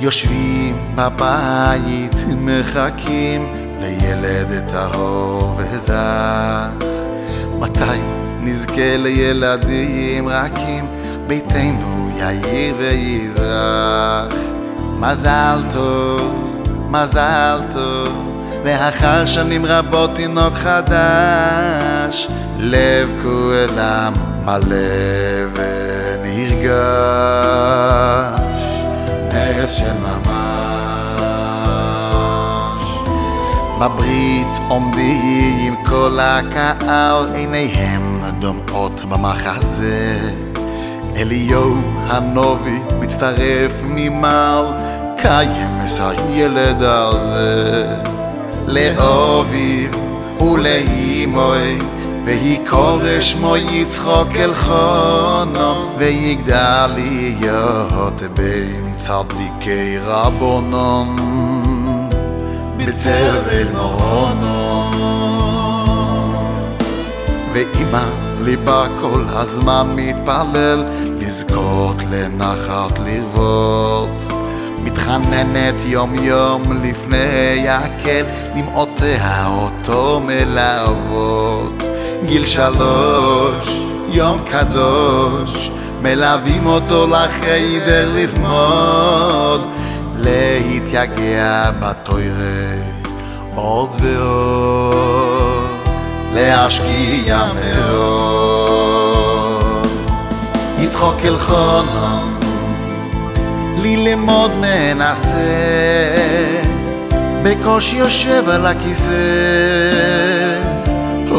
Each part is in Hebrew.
יושבים בבית, מחכים לילד טהור וזך. מתי נזכה לילדים רכים, ביתנו יאיר ויזרח. מזל טוב, מזל טוב, לאחר שנים רבות תינוק חדש, לב כולם מלא ונרגש. ערב של ממש בברית עומדים כל הקהל עיניהם דומעות במחזה אליו הנובי מצטרף ממהל קיים את הילד הזה לאוביו ולאימוי ויקרא מו יצחוק אל חונו, ויגדל להיות בין צדיקי רבונון, אל מורונו. ואימא ליבה כל הזמן מתפלל, לזכות לנחת לרבות. מתחננת יום יום לפני הקל, למעוטיה אותו מלוות. גיל שלוש יום קדוש מלווים אותו לחדר לרמוד להתייגע בתוירה עוד ועוד להשקיע מאוד יצחוק אל חונן בלי ללמוד מנסה בקושי יושב על הכיסא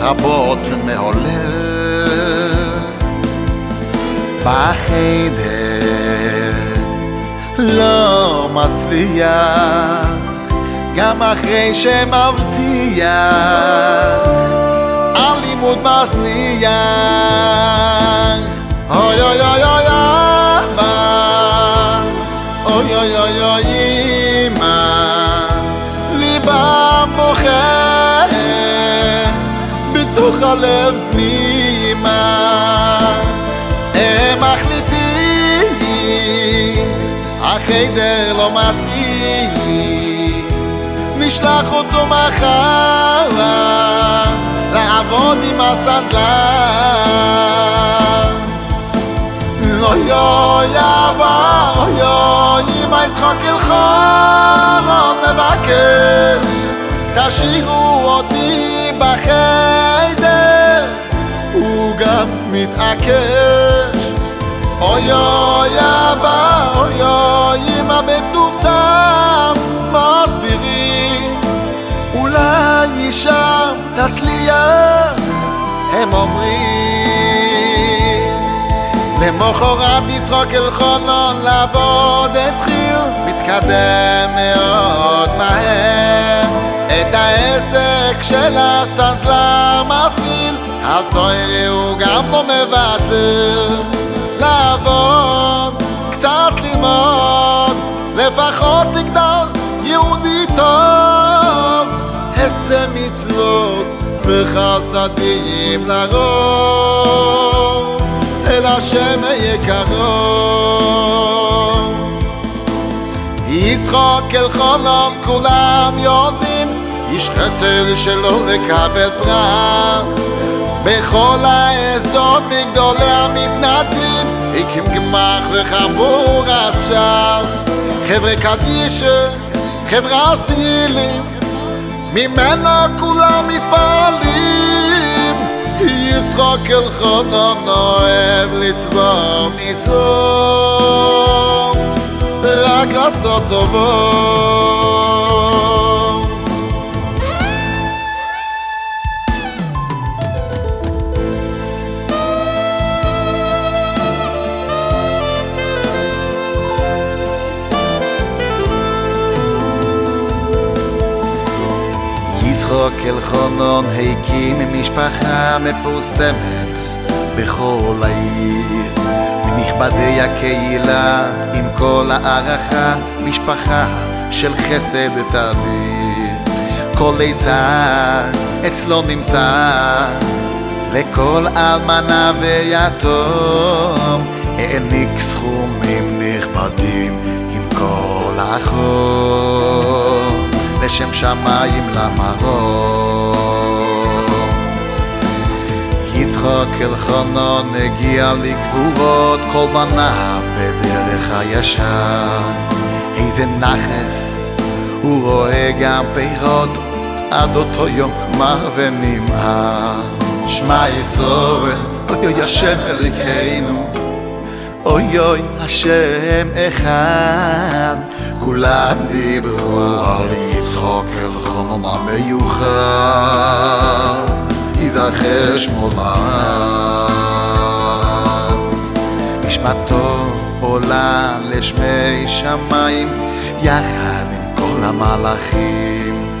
רבות מעולל בחדר לא מצליח גם אחרי שמבטיח אלימות מזניח אוי אוי אוי אוי אוי אוי אוי אוי אוי אוי אוי בתוך הלב פנימה הם מחליטים החדר לא מתאים נשלח אותו מחר לעבוד עם הסנדלן אוי אוי אבא אוי אוי אם יצחק צחוק אלך מה מבקש תשאירו אותי בחר מתעקש אוי אוי אבא אוי אוי אמא בטוב טעם מסבירי אולי אישה תצליח הם אומרים למחרת נזרוק אל חולון לעבוד התחיל מתקדם מאוד מהר את העסק של הסנדלר מפעיל אַל טויער אויגן פון מיר וואַרט לאבן קצת לימוד לפחות תקדר יהודי טוב עשה מצוות וחסדים לרוב אל השם היקרוב יצחוק אל חולם כולם יודעים איש חסר שלא לקבל פרס בכל האזור מגדולי המתנדבים הקים גמח וחבור הש"ס חברי קדישה, חברה סטילים ממנו כולם מתפעלים יצחוק אל חונון אוהב לצבור מצוות רק לעשות טובות הקים משפחה מפורסמת בכל העיר. מנכבדי הקהילה, עם כל הערכה, משפחה של חסד תדיר. כל ליצה אצלו נמצא, לכל אלמנה ויתום, העניק סכומים נכבדים עם כל החור, לשם שמיים למרור. יצחוק אל חונו נגיע לקבורות כל בנאב בדרך הישר איזה נחס הוא רואה גם פירות עד אותו יום מר ונמאר שמע סורן, אוי אוי השם הריקנו אוי אוי השם אחד כולם דיברו על יצחוק אל חונו מה ייזכר שמו לעד. נשמתו עולה לשמי שמיים, יחד עם כל המלאכים.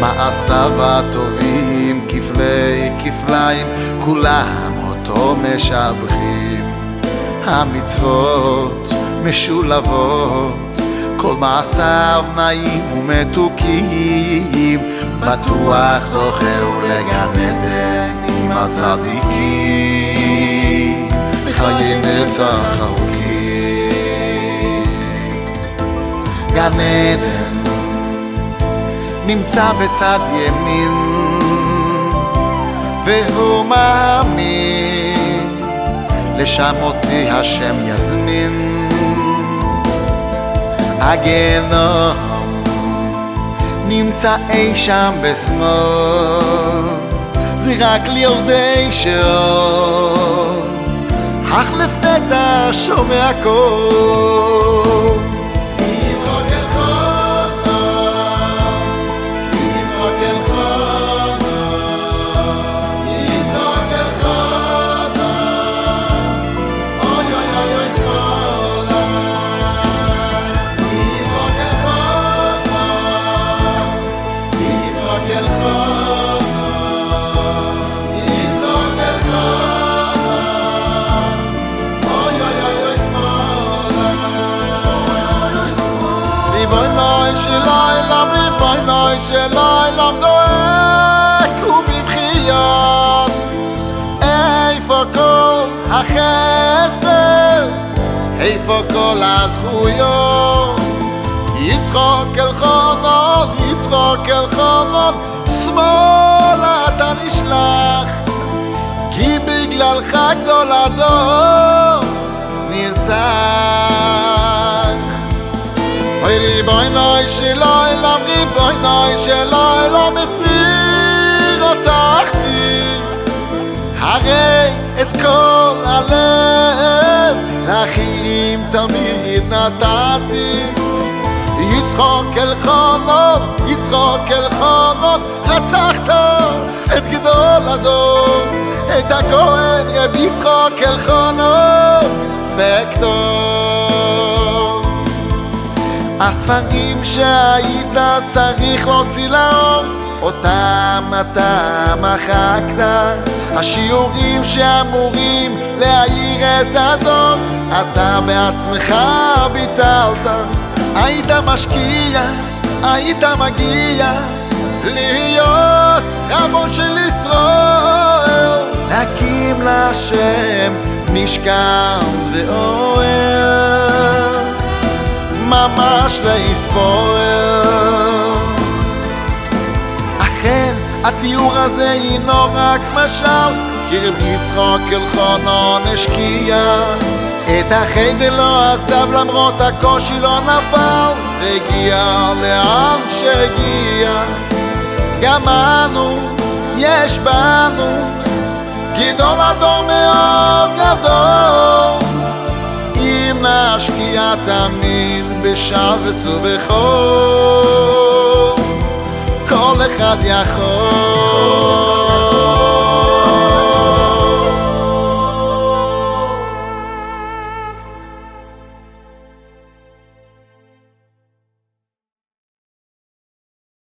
מעשיו הטובים כפלי כפליים, כולם אותו משבחים. המצוות משולבות כל מעשיו נעים ומתוקים, בטוח זוכר לגן עדן עם הצדיקים, חיי נצח ארוכים. גן עדן נמצא בצד ימין, והוא מאמין, לשם אותי השם יזמין. ‫הגן אור נמצא אי שם בשמאל, ‫זה רק ליורדי שאור, ‫אך לפתע שומע ריבוי נאי של העולם, ריבוי של העולם זועק ובבחיות איפה כל החסר? איפה כל הזכויות? יצחוק אל חומון, יצחוק אל חומון שמאלה אתה נשלח כי בגללך גדול נרצח שלא אליו ריבוני, שלא אליו את מי רצחתי. הרי את כל הלב לאחים תמיד נתתי. יצחוק אל חולון, יצחוק אל חולון, רצחת את גדול הדור, את הכהן רב יצחוק אל חולון, ספקטור. הספרים שהיית לא צריך להוציא לאור, אותם אתה מחקת. השיעורים שאמורים להעיר את הדור, אתה בעצמך ביטלת. היית משקיע, היית מגיע, להיות רבון של ישראל. להקים להשם משכם ואוהל. ממש להספורר. אכן, התיאור הזה הינו רק משל, כי רב אל אלחונון השקיע. את החדר לא עזב למרות הקושי לא נפל, הגיע לאן שהגיע. גם אנו, יש בנו, גדול אדום מאוד גדול. מאַש קיי תמיד בשבס צו כל אחד יכול